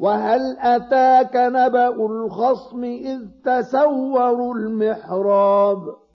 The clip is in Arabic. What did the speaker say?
وهل أتاك نبأ الخصم إذ تسوروا المحراب